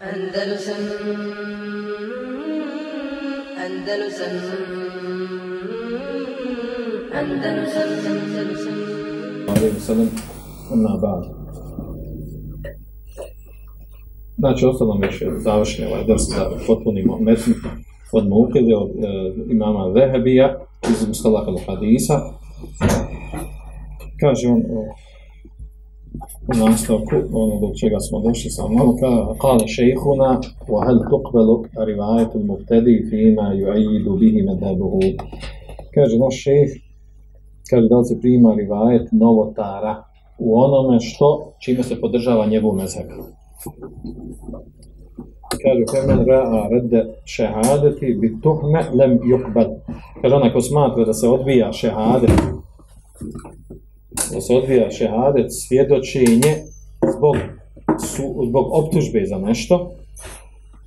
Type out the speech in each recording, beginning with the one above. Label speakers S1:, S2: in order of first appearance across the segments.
S1: Andalusam Andalusam Andalusam Andalusam
S2: عليه وسلم أما بعد Znači, ostalo nam još završni ovaj drs da potpunimo metnu od Mukide, od e, imama Vehebija iz Mustalah al-Hadisa. Kaže on o, u nastavku, ono do čega smo došli samo malo, ka, kale šejhuna, wa hal tuqbelu rivajetu mubtedi fima yuayidu bihi medhebuhu. Kaže naš šejh, kaže da se prima rivajet novotara u onome što, čime se podržava njegov mezheb. Kaže, femen ra'a redde šehadeti bi tuhme lem yukbel. Kaže, onaj ko smatra da se odbija šehadet, da se odbija šehadet, svjedočenje zbog, su, zbog optužbe za nešto,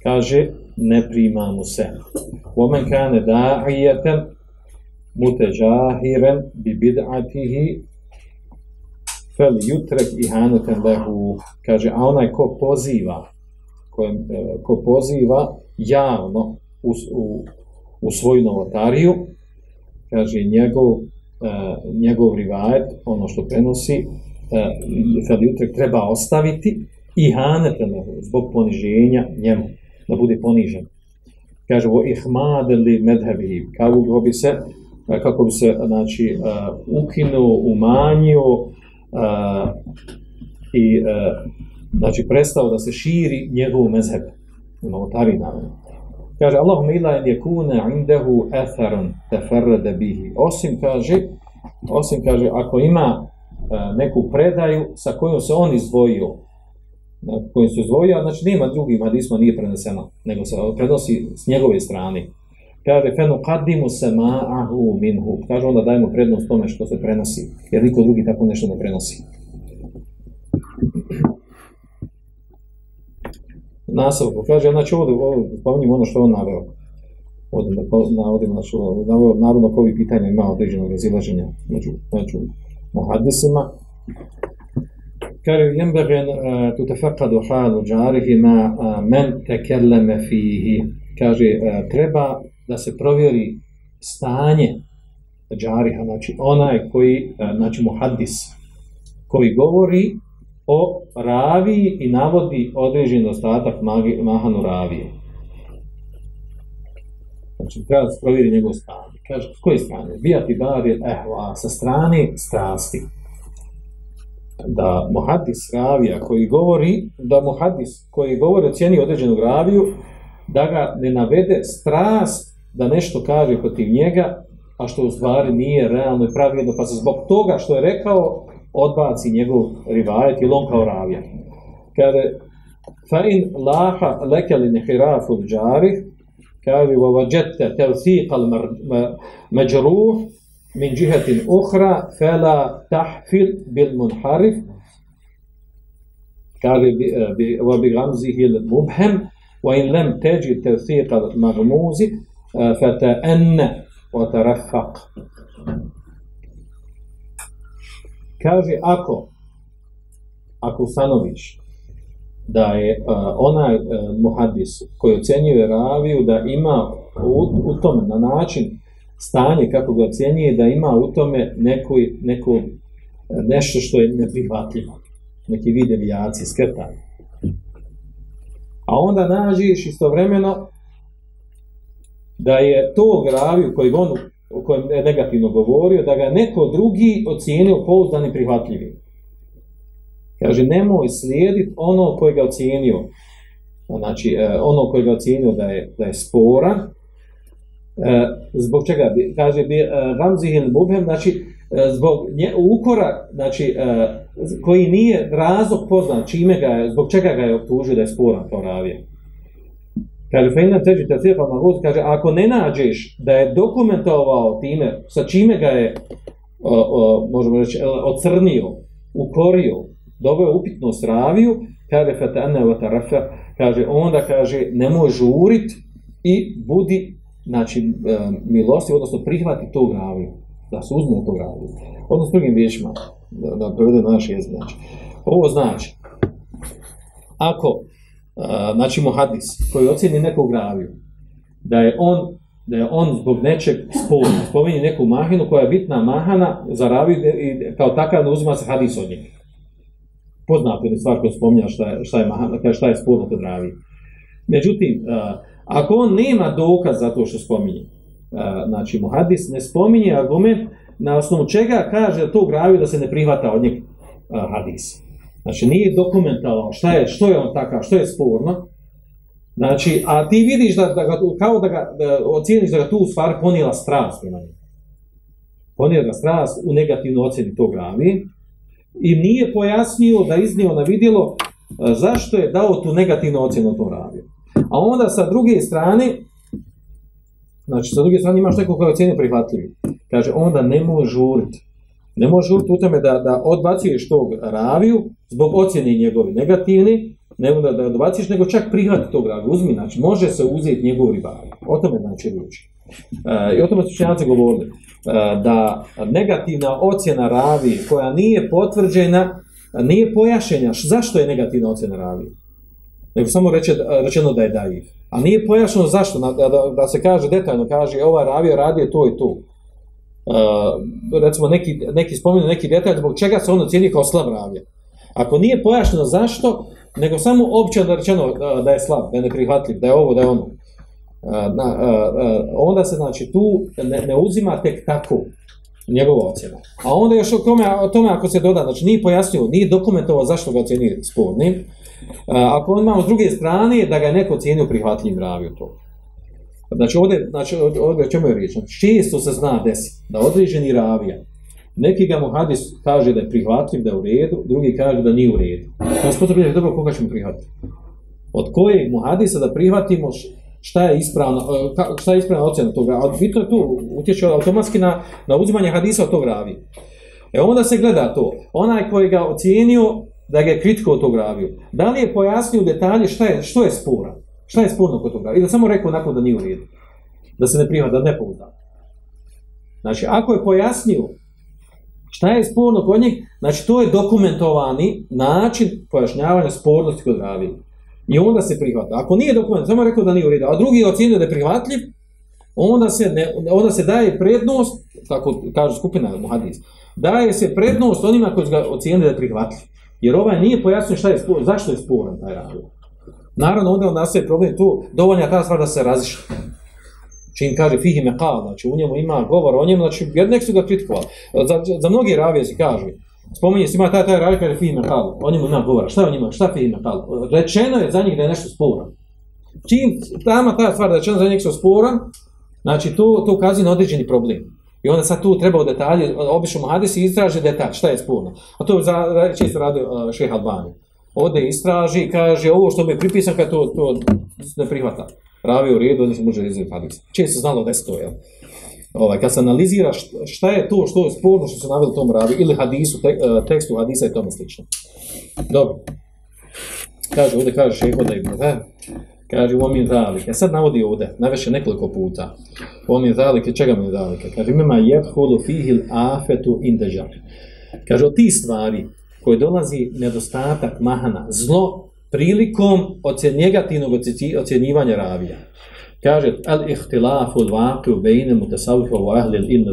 S2: kaže, ne prima mu se. Omen kane da'ijeten muteđahiren bi bid'atihi fel jutrek ihaneten lehu. Kaže, a onaj ko poziva, ko, e, ko poziva javno u, u, u svoju novotariju, kaže, njegov, njegov rivajet, ono što prenosi, e, fel jutrek treba ostaviti ihaneten lehu, zbog poniženja njemu, da bude ponižen. Kaže, o ihmadeli medhebi, kako bi se kako bi se znači, ukinuo, umanjio i znači, prestao da se širi njegov mezheb u novotari naravno. Kaže, Allahum ila en jekune indehu etharon teferrede bihi. Osim, kaže, osim, kaže, ako ima neku predaju sa kojom se on izdvojio, na kojim se izdvojio, znači nema drugim hadisma nije preneseno, nego se prenosi s njegove strane. Kaže, fenu kadimu se ma'ahu minhu. Kaže, onda dajmo prednost tome što se prenosi. Jer niko drugi tako nešto ne prenosi. Nastavno, kaže, znači ovdje, spominjemo ono što on naveo. Ovdje navodim, znači, naveo, naravno, ko ovih pitanja ima određenog razilaženja među, među muhadisima. Kaže, jembegen tu tefakadu halu džarihi ma uh, men tekelleme fihi. Kaže, uh, treba da se provjeri stanje džariha, znači onaj koji, znači muhaddis, koji govori o raviji i navodi određen ostatak mahanu ravije. Znači, treba da se provjeri njegov stanje. Kaže, s koje strane? Bijati bar je ehva, sa strane strasti. Da muhaddis ravija koji govori, da muhaddis koji govori ocijeni određenu raviju, da ga ne navede strast da nešto kaže protiv njega, a što u stvari nije realno i pravilno, pa se zbog toga što je rekao, odbaci njegov rivajet ili on kao ravija. Kaže, fa in laha lekeli nehirafu džarih, kaže, wa vajette tevthiqa međruh min džihetin uhra, fela tahfil bil munharif, kaže, wa bi gamzihi mubhem, wa in lem teđi tevthiqa magmuzi, فتأن وترفق kaže ako ako ustanoviš da je uh, onaj uh, muhadis koji ocjenjuje raviju da ima u, u tome na način stanje kako ga ocjenjuje da ima u tome neko, neko nešto što je neprihvatljivo. Neki vid devijacije, skretanje a onda nađeš istovremeno da je to graviju koji on o kojem je negativno govorio, da ga neko drugi ocijenio pouzdan i prihvatljivim. Kaže, nemoj slijediti ono koji ga ocijenio, znači ono koji ga ocijenio da je, da je sporan, zbog čega kaže, bi Ramzihil Mubhem, znači, zbog nje, ukora, znači, koji nije razlog poznan, čime ga je, zbog čega ga je optužio da je sporan to ravije. Kaže, fejna teđi tefirka maguz, kaže, ako ne nađeš da je dokumentovao time, sa čime ga je, o, o, možemo reći, ocrnio, ukorio, doveo upitnu straviju, kaže, vatarafa, kaže, onda, kaže, nemoj žurit i budi, znači, milosti, odnosno prihvati tu graviju, da se uzme tu graviju. Odnosno, drugim vječima, da, da prevede na naš jezik, znači. Ovo znači, ako znači muhadis, koji ocjeni nekog raviju, da je on da je on zbog nečeg sporno, spominje neku mahinu koja je bitna mahana za raviju i kao takav ne uzima se hadis od njega. Poznato je stvar koja spominja šta je, šta je, mahana, šta je sporno kod ravije. Međutim, a, ako on nema dokaz za to što spominje, a, znači muhadis ne spominje argument na osnovu čega kaže tog raviju da se ne prihvata od njeg a, hadis. Znači nije dokumentovano šta je, što je on takav, što je sporno. Znači, a ti vidiš da, da ga, kao da ga da ocijeniš da ga tu u stvari ponijela strast prema njemu. Ponijela strast u negativnu ocjeni tog ravi i nije pojasnio da iznio na vidjelo a, zašto je dao tu negativnu ocjenu tom ravi. A onda sa druge strane, znači sa druge strane imaš neko koji ocjeni prihvatljivi. Kaže, onda nemoj žuriti Ne može u tome da, da odbacuješ tog raviju zbog ocjene njegovi negativni, ne da, da odbaciš, nego čak prihvati tog raviju. Uzmi, znači, može se uzeti njegov ribar. O tome znači riječ. E, I o tome su činjaci govorili. E, da negativna ocjena ravi koja nije potvrđena, nije pojašenja zašto je negativna ocjena ravi. Nego samo reče, rečeno da je dajiv. A nije pojašeno zašto, da, da, da se kaže detaljno, kaže ova ravija radio to i to. Recimo neki, neki spomenu neki detalj zbog čega se on ocjeni kao slab ravija. Ako nije pojašnjeno zašto, nego samo opće da rečeno da je slab, da je neprihvatljiv, da je ovo, da je ono, na, onda se znači tu ne, ne uzima tek tako njegova ocjena. A onda još o tome, o tome ako se doda, znači nije pojasnio, nije dokumentovao zašto ga ocjeni spornim, ako on imamo s druge strane da ga je neko ocjenio prihvatljivim raviju to. Znači ovdje, znači ovdje čemu je riječ? Znači, često se zna desiti da određeni ravija, neki ga muhadis kaže da je prihvatljiv, da je u redu, drugi kaže da nije u redu. Je potrebno dobro koga ćemo prihvatiti. Od kojeg muhadisa da prihvatimo šta je ispravna, e, šta je ispravna ocjena toga. A bitno je tu, utječe automatski na, na uzimanje hadisa od tog ravija. E onda se gleda to. Onaj koji ga ocijenio da ga je kritiko od tog raviju. Da li je pojasnio detalje šta je, što je sporan? Šta je sporno kod toga? I da samo rekao nakon da nije u redu. Da se ne prihvata, da ne pouda. Znači, ako je pojasnio šta je sporno kod njeg, znači to je dokumentovani način pojašnjavanja spornosti kod ravije. I onda se prihvata. Ako nije dokument, samo rekao da nije u redu, a drugi je ocjenio da je prihvatljiv, onda se, ne, onda se daje prednost, tako kaže skupina Muhadis, daje se prednost onima koji ga ocijenili da je prihvatljiv. Jer ovaj nije pojasnio šta je spor, zašto je sporan taj ravija. Naravno, onda on nastaje problem tu, dovoljna ta stvar da se raziša. Čim kaže fihi meqal, znači u njemu ima govor o njemu, znači jednek su ga kritikovali. Za, za mnogi ravije se kaže, spominje se ima taj, taj ravije kaže fihi meqal, o njemu ima govora, šta je o njima, šta fihi meqal? Rečeno je za njih da je nešto sporan. Čim tamo ta stvar da je rečeno za njih su sporan, znači to, to ukazuje na određeni problem. I onda sad tu treba u detalje, obično muhadisi istraže detalj, šta je sporno. A to je za, često radio uh, šeha Albani ode istraži i kaže ovo što mi je pripisan kad to, to ne prihvata. Ravi u redu, onda se može izvjeti hadis. Čije se znalo da je to, jel? Ovaj, kad se analizira šta je to što je sporno što se navili tom ravi ili hadisu, te, e, tekstu hadisa i tome slično. Dobro. Kaže, ovdje kaže šeho da ima, da? Kaže, u omin zalike. Sad navodi ovdje, naveše nekoliko puta. U omin zalike, čega mi je zalike? Kaže, ima jedhulu fihil afetu indežar. Kaže, od tih stvari, koje dolazi nedostatak mahana, zlo prilikom ocjen, negativnog ocjenjivanja ravija. Kaže, al ihtilafu l-vaqi u bejne mutasavifa u ahli il.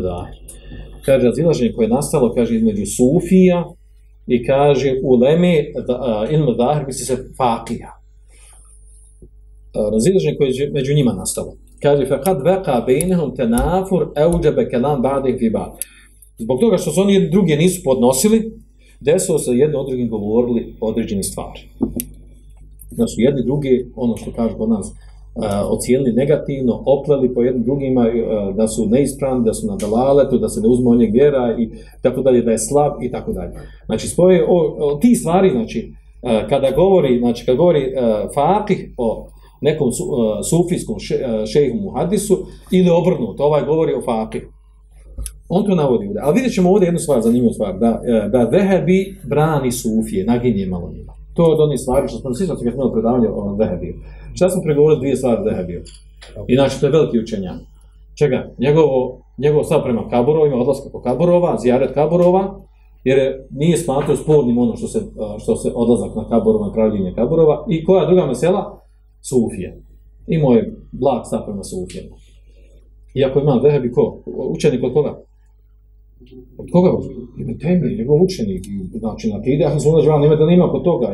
S2: Kaže, razilaženje koje je nastalo, kaže, između sufija i kaže, u leme ilm zahir misli se faqija. Razilaženje koje je među njima nastalo. Kaže, fa kad veka bejnehum tenafur euđebe kelam ba'dih fi ba'd. Zbog toga što su oni drugi nisu podnosili, desilo se jedno od drugim govorili određene stvari. Da su jedni drugi, ono što kažu kod nas, uh, ocijenili negativno, opleli po jednim drugima, uh, da su neispravni, da su na dalaletu, da se ne uzme on vjera i tako dalje, da je slab i tako dalje. Znači, spoje o, o ti stvari, znači, uh, kada govori, znači, kada govori Fatih o nekom su, sufijskom še, šehu muhadisu ili obrnuto, ovaj govori o Fatih. On to navodi ovdje. Ali vidjet ćemo ovdje jednu stvar, zanimljivu stvar, da, e, da Vehebi brani Sufije, naginje malo njima. To je od onih stvari što smo sviđali kad smo imali predavanje o Vehebiju. Šta smo pregovorili dvije stvari Vehebiju? Inače, to je veliki učenja. Čega? Njegovo, njegovo stav prema Kaburovima, odlaska po Kaburova, zjaret Kaburova, jer je, nije smatrao spornim ono što se, što se odlazak na kaborova, pravljenje kaborova. I koja druga mesela? Sufije. Imao je blag stav prema Sufijama. Iako ima Vehebi ko? Učenik od koga? Od koga? Ibn Taymi, njegov učenik, znači na akidi, a sunna džema nema da nema kod toga.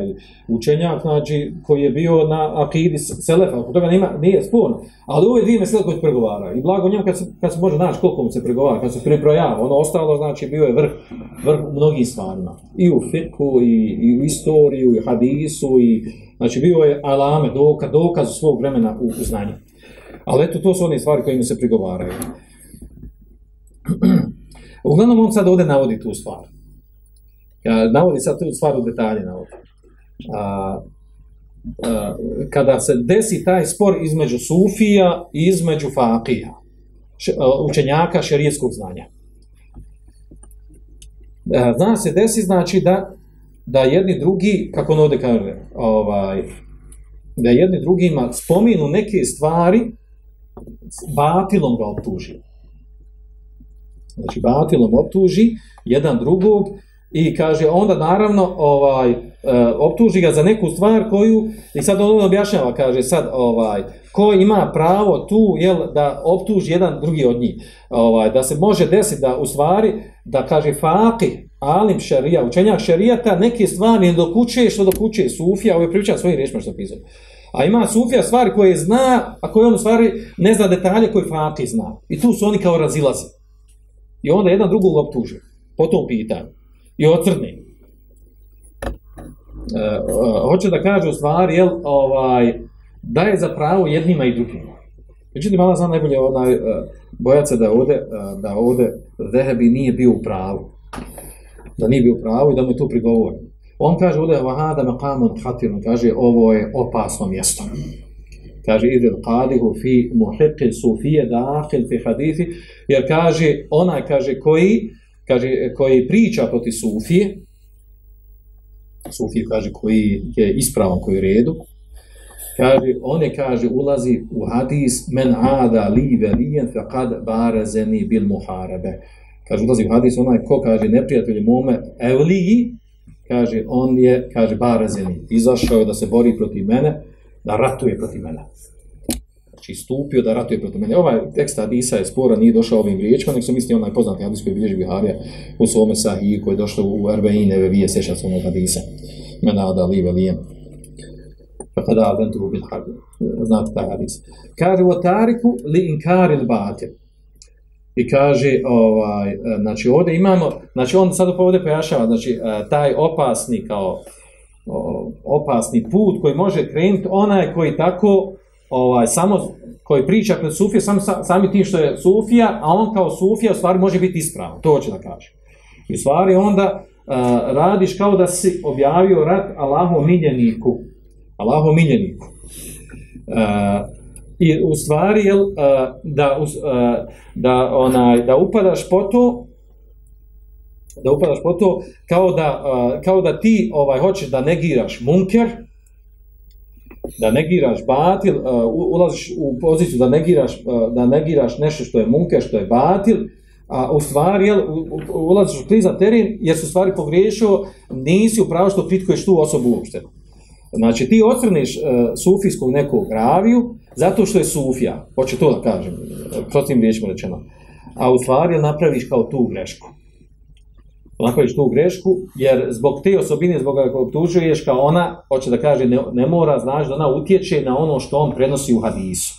S2: Učenjak, znači, koji je bio na akidi Selefa, kod toga nema, nije sporno. Ali ove dvije mesele se pregovaraju. I blago njemu kad se, kad se može naći koliko mu se pregovara, kad se prebrojava, ono ostalo, znači, bio je vrh, vrh u mnogim stvarima. I u fiku, i, i u istoriju, i hadisu, i, znači, bio je alame, dokaz, dokaz svog vremena u, u znanju. Ali eto, to su one stvari koje im se prigovaraju. Uglavnom, on sad ovdje navodi tu stvar. Navodi sad tu stvar u detalje navodi. A, a, kada se desi taj spor između Sufija i između Fakija, učenjaka šerijetskog znanja. A, zna se desi, znači da, da jedni drugi, kako on ovdje kaže, ovaj, da jedni drugima spominu neke stvari, batilom ga optuži. Znači, batilom optuži jedan drugog i kaže, onda naravno ovaj, e, optuži ga za neku stvar koju, i sad on objašnjava, kaže sad, ovaj, ko ima pravo tu, jel, da optuži jedan drugi od njih. Ovaj, da se može desiti da, u stvari, da kaže faqih, alim šarija, učenjak šarijata, neke stvari ne dokuće što dokuće sufija, ovo je priča svojim riječima što pisao. A ima Sufija stvari koje zna, a koje on u stvari ne zna detalje koje Fati zna. I tu su oni kao razilazi. I onda jedan drugog optuže po tom pitanju. I ocrne. E, hoće da kaže u stvari, jel, ovaj, da je za pravo jednima i drugima. Međutim, malo znam najbolje onaj, e, bojat se da ovde, e, da ovde Zehebi nije bio u pravu. Da nije bio u pravu i da mu je tu prigovorio. On kaže ovdje vahada maqamun khatirun, kaže ovo je opasno mjesto. Kaže idil qadihu fi muhiqqi sufije dakhil fi hadithi, jer kaže onaj kaže koji kaže koji priča proti sufije sufije kaže koji je ispravan koji je redu kaže on je kaže ulazi u hadis men ada li velijen faqad barazani bil muharabe kaže ulazi u hadis onaj ko kaže neprijatelj mome evliji kaže, on je, kaže, barazeni, izašao je da se bori protiv mene, da ratuje protiv mene. Znači, stupio da ratuje protiv mene. Ovaj tekst Hadisa je spora, nije došao ovim riječima, nek su misli onaj poznati Hadis koji bilježi Biharija u svome sahiju, koji je došao u Erbeine, vevije, sjeća se onog Hadisa. Mena da li velijem. Pa kada aventu bil harbi. Znate taj Hadis. Kaže, o tariku li inkaril batil. I kaže, ovaj, e, znači ovdje imamo, znači on sad ovdje pojašava, znači e, taj opasni kao opasni put koji može krenuti onaj koji tako ovaj samo koji priča pred Sufije sam, sami tim što je Sufija, a on kao Sufija u stvari može biti ispravan, to hoće da kaže. I u stvari onda uh, radiš kao da si objavio rat Allahom miljeniku. Allahom miljeniku. Uh, I u stvari jel, da, da, onaj, da upadaš po to, da upadaš po to, kao da, kao da ti ovaj hoćeš da negiraš munker, da negiraš batil, ulaziš u poziciju da negiraš, da negiraš nešto što je munker, što je batil, a u stvari jel, ulaziš u klizan teren jer su stvari pogriješio, nisi upravo što kritikuješ tu osobu uopšte. Znači ti ocrniš uh, sufijskog nekog raviju, Zato što je sufija, hoće to da kažem, prostim riječima rečeno. A u stvari napraviš kao tu grešku. Napraviš tu grešku, jer zbog te osobine, zbog koje obtužuješ, kao ona, hoće da kaže, ne, ne mora, znaš, da ona utječe na ono što on prenosi u hadisu.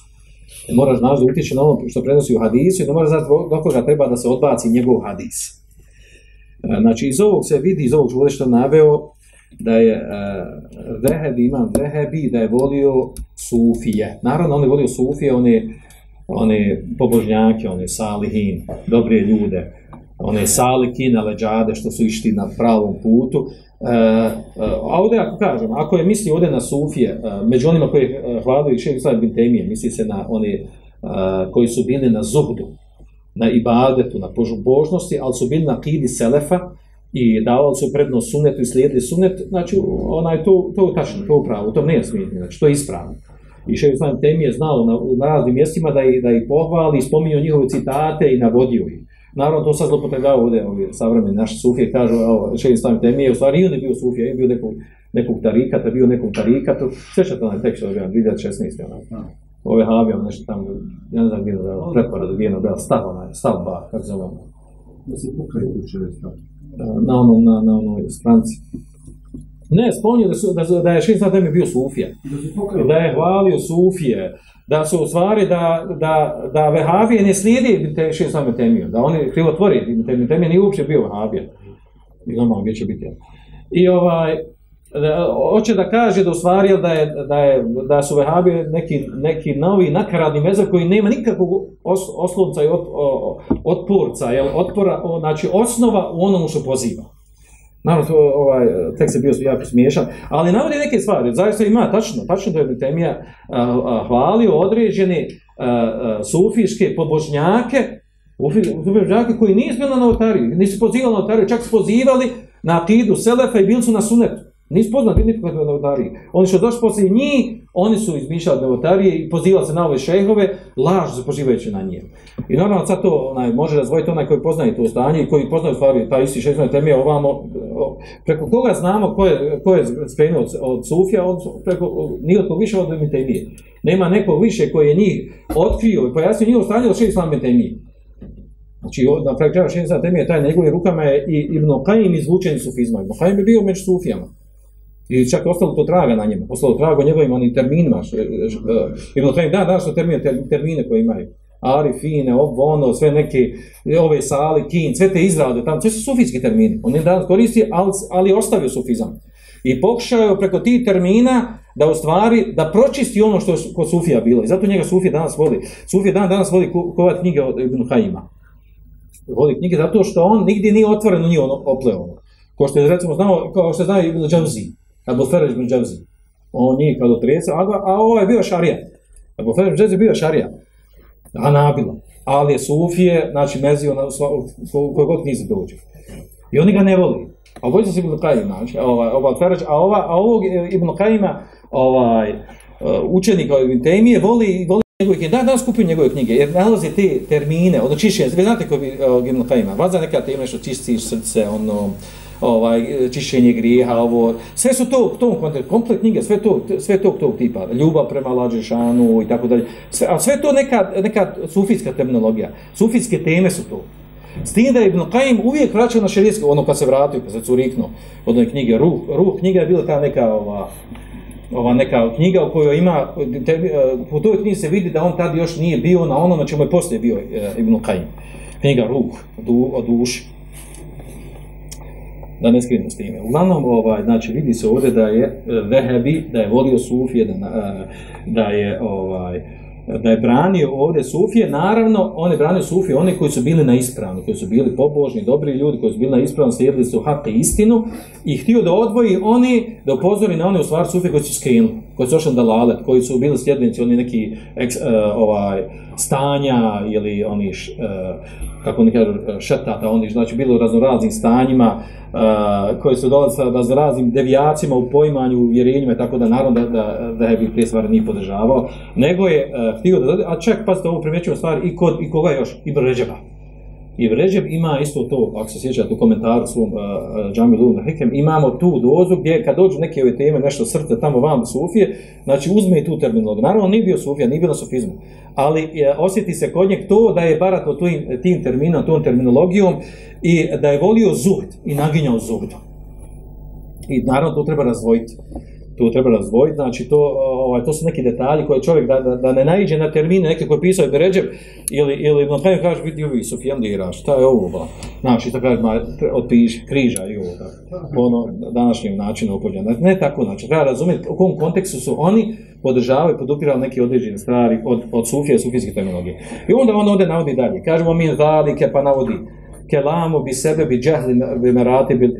S2: Ne mora, znaš, da utječe na ono što prenosi u hadisu i ne mora, znaš, do koga treba da se odbaci njegov hadis. E, znači, iz ovog se vidi, iz ovog što je naveo, da je uh, Vehebi, imam Vehebi, da je volio Sufije. Naravno, on je volio Sufije, one, one pobožnjake, one salihin, dobre ljude, one salikine, leđade, što su išli na pravom putu. Uh, uh, a ovdje, ako kažem, ako je misli ovdje na Sufije, uh, među onima koji hladaju i šeji slavi Bintemije, misli se na one uh, koji su bili na zuhdu, na ibadetu, na požubožnosti, ali su bili na kidi Selefa, i davali su prednost sunetu i slijedili sunet, znači onaj to, to je tačno, to je upravo, to nije smijetno, znači to je ispravno. I še Islam temi je znao na, na raznim mjestima da, i, da ih pohvali, spominio njihove citate i navodio ih. Naravno, to sad zlopotrebljava ovdje ovi savremeni naši sufije, kažu, evo, še islam temije, u stvari i on je bio sufija, i bio nekog, nekog tarikata, bio nekog tarikatu, sjećate onaj tekst od 2016. Onaj. Ove Habija, nešto tamo, ja ne znam gdje je ono, pretvorado, gdje je ono, stav onaj, stav ba, kako zove,
S3: Da se pokaju kuće stav.
S2: na onom, na, na onoj stranci. Ne, spominje da, su, da, da je šest temi bio sufija,
S3: Da
S2: je hvalio sufije, da su u stvari da, da, da vehabije ne slijedi same temiju, da oni krivotvori, Ibn Temije nije uopće bio vehabija. I normalno gdje će biti. I ovaj, hoće da kaže da u stvari da, je, da, je, da su vehabije neki, neki novi nakaradni mezar koji nema nikakvog os, oslonca i ot, o- otporca, jel, otpora, o, znači osnova u onomu što poziva. Naravno, to, ovaj, tekst je bio jako smiješan, ali navodi neke stvari, zaista ima, tačno, tačno da je Temija a, a, hvalio određene a, a, sufijske pobožnjake, pobožnjake koji nisu bili na novotariju, nisu pozivali na novotariju, čak su pozivali na akidu Selefa i bili su na sunetu. Nisu poznati nikakve novotarije. Oni što došli poslije njih, oni su izmišljali novotarije i pozivali se na ove šehove, laž se pozivajući na njih. I normalno sad to onaj, može razvojiti onaj koji poznaje to stanje i koji poznaje stvari taj isti šehove temije ovamo, preko koga znamo ko je, ko je skrenuo od, od Sufija, od, preko, nije od više od. Nema nekog više koji je njih otkrio i pojasnio njihovo stanje od šest Islam Temije. Znači, na kraju krajeva šest Temije, taj njegovim rukama je i Ibn Qaim izvučen iz sufizma. Ibn je bio među Sufijama. I čak je ostalo to traga na njemu, ostalo traga o njegovim onim terminima. š- Ibn Qaim, da, danas su termine, ter- termine koje imaju. Ari, fine, ovo, ono, sve neke, ove sali, kin, sve te izrade, tamo, sve su sufijski termini. On je danas koristi, ali, ostavio sufizam. I pokušao je preko tih termina da u stvari, da pročisti ono što je kod Sufija bilo. I zato njega Sufija danas voli. Sufija dan danas voli kovat knjige od Ibn Qaima. Voli knjige zato što on nigdje nije otvoren u njih ono, opleo. Ko što je recimo znao, kao što zna Ibn Džavzi, Abu Feraj Ibn Džavzi. On nije kao do 30, a, a ovo je bio šarija. Abu Feraj Ibn Džavzi je bio šarija. A nabila. Ali je Sufije, znači mezio na sva, ko, koji god knjizi dođe. I oni ga ne voli. A vojte se Ibn Qaim, znači, ovaj, ovaj Feraj, a, ova, a ovog e, Ibn Qaima, ovaj, uh, učenika Ibn Temije, voli, voli njegove knjige, da, da skupio njegove knjige, jer nalazi te termine, ono čišćenje, vi znate koji bi uh, Ibn Qaima, vaza neka tema što čistiš srce, ono, ovaj, čišćenje grijeha, ovo, sve su to, to komplet, knjige, sve to, sve to tog tipa, ljubav prema Lađešanu i tako dalje, sve, a sve to neka, neka sufijska terminologija, sufijske teme su to. S tim da je Ibn Qaim uvijek vraćao na šerijetsko, ono kad se vratio, kad se curiknuo od one knjige Ruh, Ruh knjiga je bila ta neka ova, ova neka knjiga u kojoj ima, te, e, u toj knjizi se vidi da on tad još nije bio na onom na čemu je poslije bio e, Ibn Qaim. Knjiga Ruh, du, o duši. Da ne skrivimo s time. Uglavnom, ovaj, znači, vidi se ovdje da je e, Vehebi, da je volio Sufije, da, e, da je ovaj, da je branio ovdje Sufije, naravno, on branio Sufije, oni koji su bili na ispravnu, koji su bili pobožni, dobri ljudi, koji su bili na ispravnu, slijedili su hak i istinu i htio da odvoji oni, da upozori na one u stvari Sufije koji su skrenuli, koji su ošli da lalet, koji su bili sljedbenici, oni neki e, ovaj, stanja ili oni, e, kako oni kažu, šetata, oni znači bili u raznoraznim stanjima, e, koji su dolazili sa raznoraznim devijacijama u poimanju, u vjerenjima tako da naravno da, da, da je bi prije stvari nije podržavao, nego je e, htio da a čak, pazite, ovo primjećujemo stvari i, kod, i koga još, i Bređeba. I Ređeb ima isto to, ako se sjećate u komentaru svom uh, Hekem, imamo tu dozu gdje kad dođu neke ove teme, nešto srce tamo vam Sufije, znači uzme i tu terminologiju. Naravno, nije bio Sufija, nije na sufizmu, ali je, osjeti se kod njeg to da je barato tim, tim terminom, tom terminologijom i da je volio zuhd i naginjao zuhdu. I naravno to treba razdvojiti. To treba razdvojiti, znači to, ovaj, to su neki detalji koje čovjek da, da, da ne naiđe na termine neke koje pisao je Beređev ili, ili na kraju kaže vidi ovi Sofijan dira, šta je ovo ba? Znači to kaže, otpiši, križa i ovo, tako. ono današnjem načinu upođenja. Ne tako, znači treba razumjeti u kom kontekstu su oni podržavaju, podupirali neke određene stvari od, od Sufije sufijske terminologije. I onda on ovdje navodi dalje, kažemo mi zalike pa navodi kelamu bi sebe bi džahli bi merati bi uh,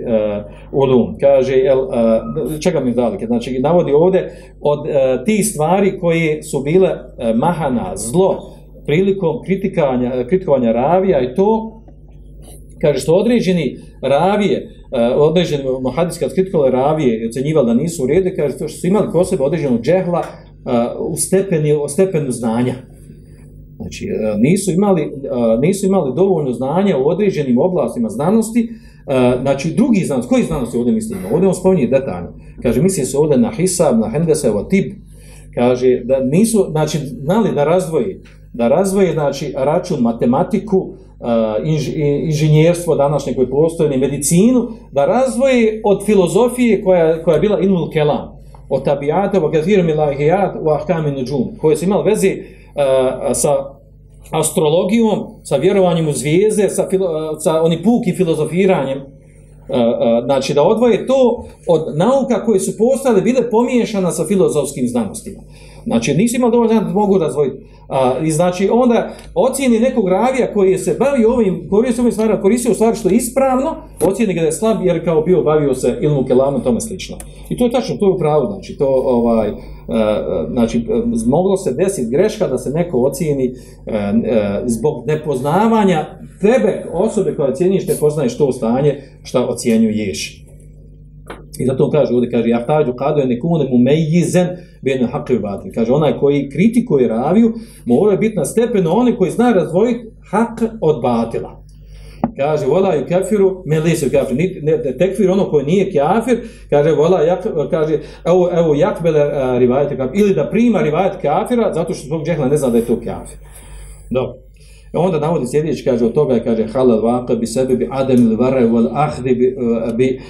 S2: ulum. Kaže, jel, uh, čega mi zalike? Znači, navodi ovdje od uh, tih stvari koje su bile mahana, zlo, prilikom kritikanja, kritikovanja ravija i to, kaže što određeni ravije, određeni mohadijski kad kritikovali ravije i ocenjivali da nisu u redu, kaže to što su imali kod sebe određenog džehla u, stepeni, u stepenu znanja. Znači, e, nisu imali, e, nisu imali dovoljno znanja u određenim oblastima znanosti, e, znači drugi znanosti, koji znanosti ovdje mislimo? Ovdje on spominje detaljno. Kaže, misli se ovdje na Hisab, na Hendesevo tip, kaže da nisu, znači, znali da razvoji, da razvoji, znači, račun, matematiku, inž, inženjerstvo današnje koje postoje, medicinu, da razvoji od filozofije koja, koja je bila inul kelam, od tabijata, wa gazir milahijat, wa ahkami koje su imali vezi uh, sa astrologijom, sa vjerovanjem u zvijezde, sa, filo, sa onim pukim filozofiranjem, Uh, uh, znači da odvoje to od nauka koje su postale bile pomiješana sa filozofskim znanostima. Znači nisu imali dovoljno da mogu razvojiti. A, I znači onda ocijeni nekog ravija koji se bavio ovim, koristio ovim stvarima, koristio stvari što je ispravno, ocijeni ga da je slab jer kao bio bavio se ilmu kelamu, tome slično. I to je tačno, to je upravo, znači to ovaj, a, znači moglo se desiti greška da se neko ocijeni a, a, zbog nepoznavanja tebe, osobe koja ocjeniš, ne poznaješ to stanje šta ocjenjuješ. I zato kaže ovdje, kaže, jahtađu kado je nekune mu mejizen bene haqi batil. Kaže, onaj koji kritikuje raviju, mora biti na stepenu oni koji zna razvojiti hak od batila. Kaže, vola i kafiru, me li se kafir, ne, tekfir ono koji nije kafir, kaže, vola, jak, kaže, evo, evo jakbele uh, rivajete kafir, ili da prima rivajet kafira, zato što zbog džehla ne zna da je to kafir. Dobro. I onda navodi sljedeći, kaže, od toga, kaže, halal vaka bi sebe bi adem ili vare, wal ahdi bi, uh, bi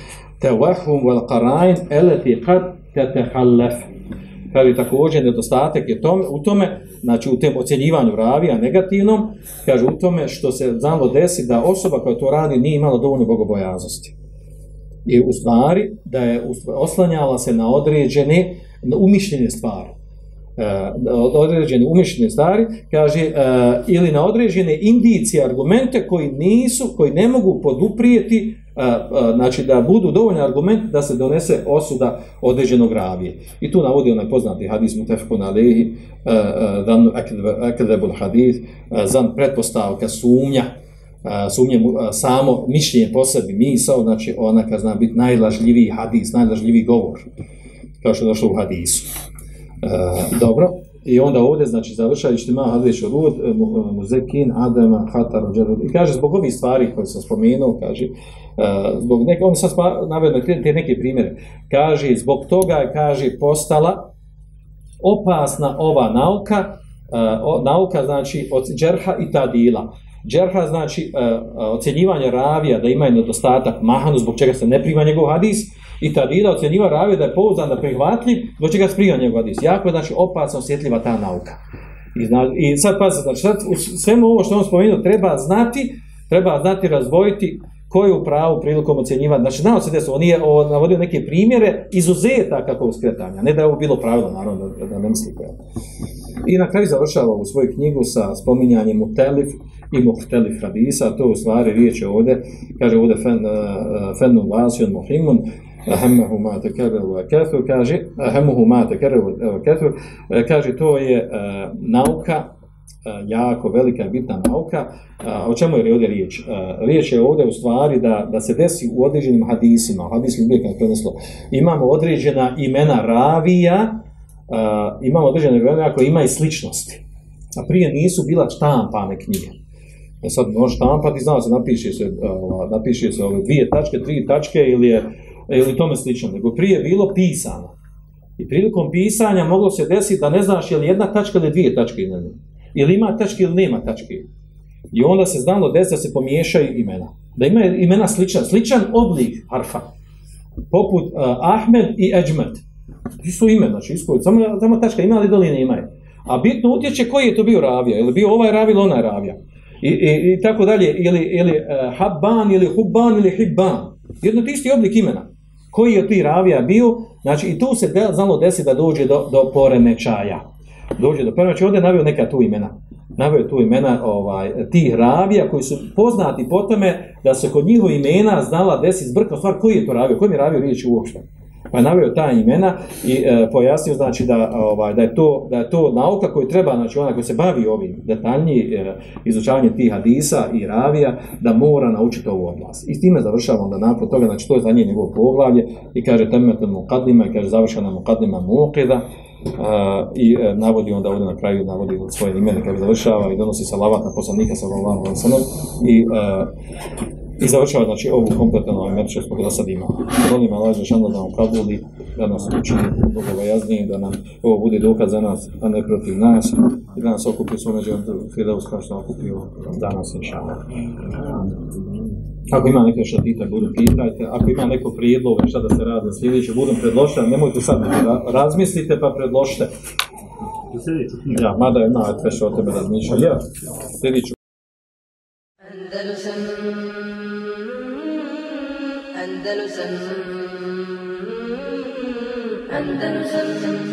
S2: tevahum wal qarain eleti kad tetehallef. Kaže također nedostatak je tome, u tome, znači u tem ocjenjivanju ravija negativnom, kaže u tome što se znalo desi da osoba koja to radi nije imala dovoljno bogobojaznosti. I u stvari da je oslanjala se na određene umišljene stvari. Uh, određene umišljene stvari, kaže, uh, ili na određene indicije, argumente koji nisu, koji ne mogu poduprijeti znači da budu dovoljni argument da se donese osuda određenog ravije. I tu navodi onaj poznati hadis Mutefkun Alehi, dan akadebul hadis, zan pretpostavka sumnja, sumnje samo mišljenje po sebi misao, znači ona kad zna biti najlažljiviji hadis, najlažljiviji govor, kao što je došlo u hadisu. Dobro, I onda ovdje, znači, završajući ima hadis rud, muzekin, adema, hatar. I kaže, zbog ovih stvari koje sam spomenuo, kaže, Uh, zbog neke, on sad navedno te neke primjere, kaže, zbog toga kaže, postala opasna ova nauka, nauka znači od džerha i tadila. Džerha znači ocjenjivanje ravija da ima nedostatak mahanu, zbog čega se ne prima njegov hadis, i tadila ocjenjiva ravija da je pouzdan, da prihvatljiv, zbog čega se prima njegov hadis. Jako je znači opasna, osjetljiva ta nauka. I, zna, i sad pa znači, sad, svemu ovo što on spomenuo treba znati, treba znati razvojiti ko je u pravu prilikom ocjenjivanja. Znači, znao se desilo, on je navodio neke primjere izuzeta kako skretanja, ne da je ovo bilo pravilo, naravno, da, da ne misli. I na kraju završava u svoju knjigu sa spominjanjem Mutelif i Muhtelif Radisa, to u stvari riječ je ovdje, kaže ovdje uh, Fennun Vasijon Muhimun, Ahammahu ma wa kaže, Ahammahu ma kaže, to je nauka, jako velika i bitna nauka. O čemu je ovdje riječ? Riječ je ovdje u stvari da, da se desi u određenim hadisima, hadisli uvijek na preneslo. Imamo određena imena ravija, imamo određene imena ima i sličnosti. A prije nisu bila štampane knjige. E sad može štampati, znao se, napiše se, napiše se ove dvije tačke, tri tačke ili je ili tome slično, nego prije bilo pisano. I prilikom pisanja moglo se desiti da ne znaš je li jedna tačka ili dvije tačke ili ne ili ima tačke ili nema tačke. I onda se znalo desiti da se pomiješaju imena. Da ima imena sličan, sličan oblik harfa. Poput uh, Ahmed i Ejmed. Ti su ime, znači iskoju, samo, samo tačka ima li doline imaju. A bitno utječe koji je to bio ravija, ili bio ovaj ravija ili onaj ravija. I, i, i tako dalje, ili, ili uh, Habban, ili Hubban, ili Hibban. Jedno ti isti oblik imena. Koji je ti ravija bio, znači i tu se de, znalo desiti da dođe do, do poremećaja. Dođe do znači ovdje navio neka tu imena. Navio tu imena ovaj, tih ravija koji su poznati po tome da se kod njihova imena znala desi zbrka. Stvar koji je to ravio, koji je ravio riječ uopšte. Pa je navio ta imena i e, pojasnio znači da, ovaj, da, je to, da je to nauka koju treba, znači ona koja se bavi ovim detaljniji e, izučavanjem tih hadisa i ravija, da mora naučiti ovu oblast. I s time završavamo da nakon toga, znači to je za nje njegov poglavlje i kaže temetan muqaddima i kaže završena muqaddima muqida, i e, navodi onda ovdje na kraju navodi svoje imene kad završava i donosi salavat na poslanika ve sellem i e, i završava znači ovu kompletnu ovaj merčer što do sad ima. Molim Allah Žešanu da nam kabuli, da nas učini bogobojaznije, da nam ovo bude dokaz za nas, a ne protiv nas i da nas okupi u svome životu Fideus kao što okupio danas inša Allah. Ako ima neke šatite, budu pitajte. Ako ima neko prijedlog šta da se radi sljedeće, budem predložiti, ali nemojte sad ra- razmislite pa predložite. Ja, mada je na više o tebe razmišljati. Ja, sljedeću.
S1: Andalusam Andalusam